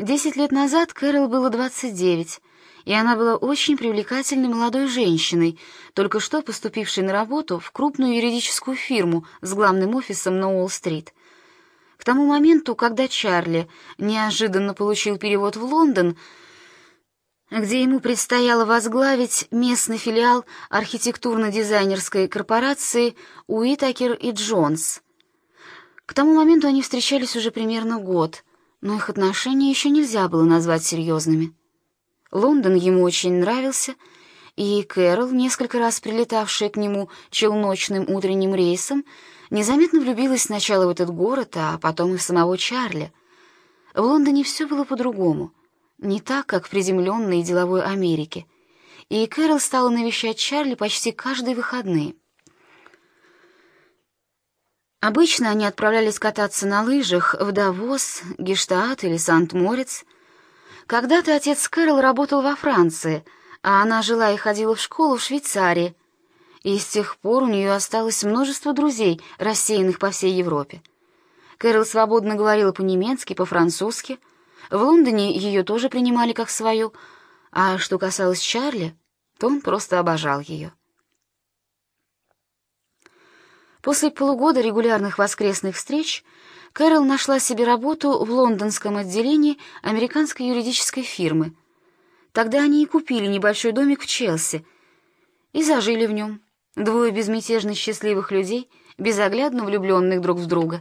Десять лет назад Кэрол было 29, и она была очень привлекательной молодой женщиной, только что поступившей на работу в крупную юридическую фирму с главным офисом на Уолл-стрит. К тому моменту, когда Чарли неожиданно получил перевод в Лондон, где ему предстояло возглавить местный филиал архитектурно-дизайнерской корпорации Уитакер и Джонс. К тому моменту они встречались уже примерно год, но их отношения еще нельзя было назвать серьезными. Лондон ему очень нравился, и Кэрол, несколько раз прилетавшая к нему челночным утренним рейсом, незаметно влюбилась сначала в этот город, а потом и в самого Чарли. В Лондоне все было по-другому, не так, как в приземленной деловой Америке, и Кэрол стала навещать Чарли почти каждые выходные. Обычно они отправлялись кататься на лыжах в Давос, Гештадт или Сант-Морец — когда-то отец Кэрол работал во Франции, а она жила и ходила в школу в Швейцарии. И с тех пор у нее осталось множество друзей, рассеянных по всей Европе. Кэрол свободно говорила по-немецки, по-французски. В Лондоне ее тоже принимали как свою, а что касалось Чарли, то он просто обожал ее. После полугода регулярных воскресных встреч Кэрол нашла себе работу в лондонском отделении американской юридической фирмы. Тогда они и купили небольшой домик в Челси и зажили в нем. Двое безмятежно счастливых людей, безоглядно влюбленных друг в друга.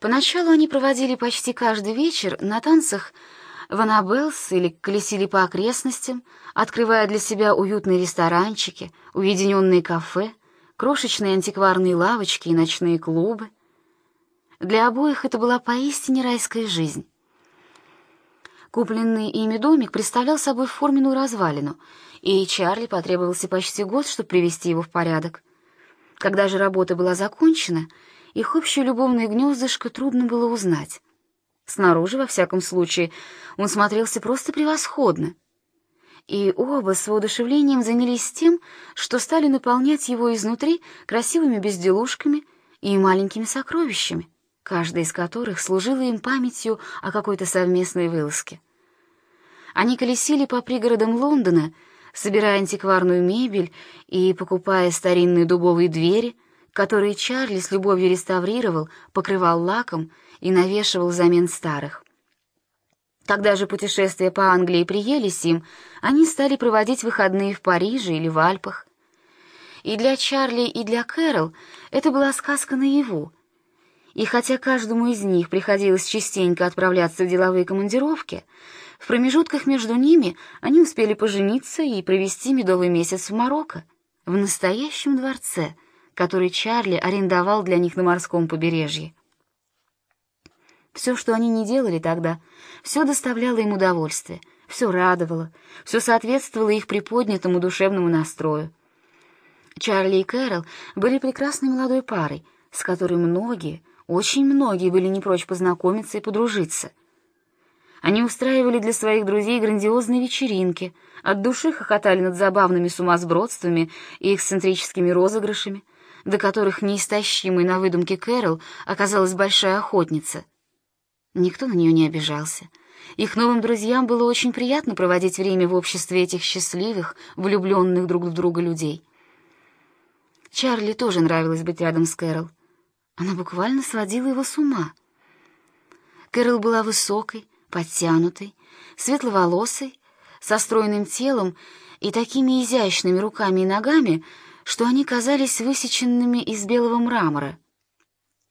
Поначалу они проводили почти каждый вечер на танцах в Аннабеллс или колесили по окрестностям, открывая для себя уютные ресторанчики, уединенные кафе, крошечные антикварные лавочки и ночные клубы. Для обоих это была поистине райская жизнь. Купленный ими домик представлял собой форменную развалину, и Чарли потребовался почти год, чтобы привести его в порядок. Когда же работа была закончена, их общее любовное гнездышко трудно было узнать. Снаружи, во всяком случае, он смотрелся просто превосходно. И оба с воодушевлением занялись тем, что стали наполнять его изнутри красивыми безделушками и маленькими сокровищами каждая из которых служила им памятью о какой-то совместной вылазке. Они колесили по пригородам Лондона, собирая антикварную мебель и покупая старинные дубовые двери, которые Чарли с любовью реставрировал, покрывал лаком и навешивал взамен старых. Когда же путешествия по Англии приелись им, они стали проводить выходные в Париже или в Альпах. И для Чарли, и для Кэрол это была сказка наяву, и хотя каждому из них приходилось частенько отправляться в деловые командировки, в промежутках между ними они успели пожениться и провести медовый месяц в Марокко, в настоящем дворце, который Чарли арендовал для них на морском побережье. Все, что они не делали тогда, все доставляло им удовольствие, все радовало, все соответствовало их приподнятому душевному настрою. Чарли и Кэрол были прекрасной молодой парой, с которой многие — очень многие были не прочь познакомиться и подружиться. Они устраивали для своих друзей грандиозные вечеринки, от души хохотали над забавными сумасбродствами и эксцентрическими розыгрышами, до которых неистощимой на выдумке Кэрол оказалась большая охотница. Никто на нее не обижался. Их новым друзьям было очень приятно проводить время в обществе этих счастливых, влюбленных друг в друга людей. Чарли тоже нравилось быть рядом с Кэрол. Она буквально сводила его с ума. Кэрол была высокой, подтянутой, светловолосой, со стройным телом и такими изящными руками и ногами, что они казались высеченными из белого мрамора.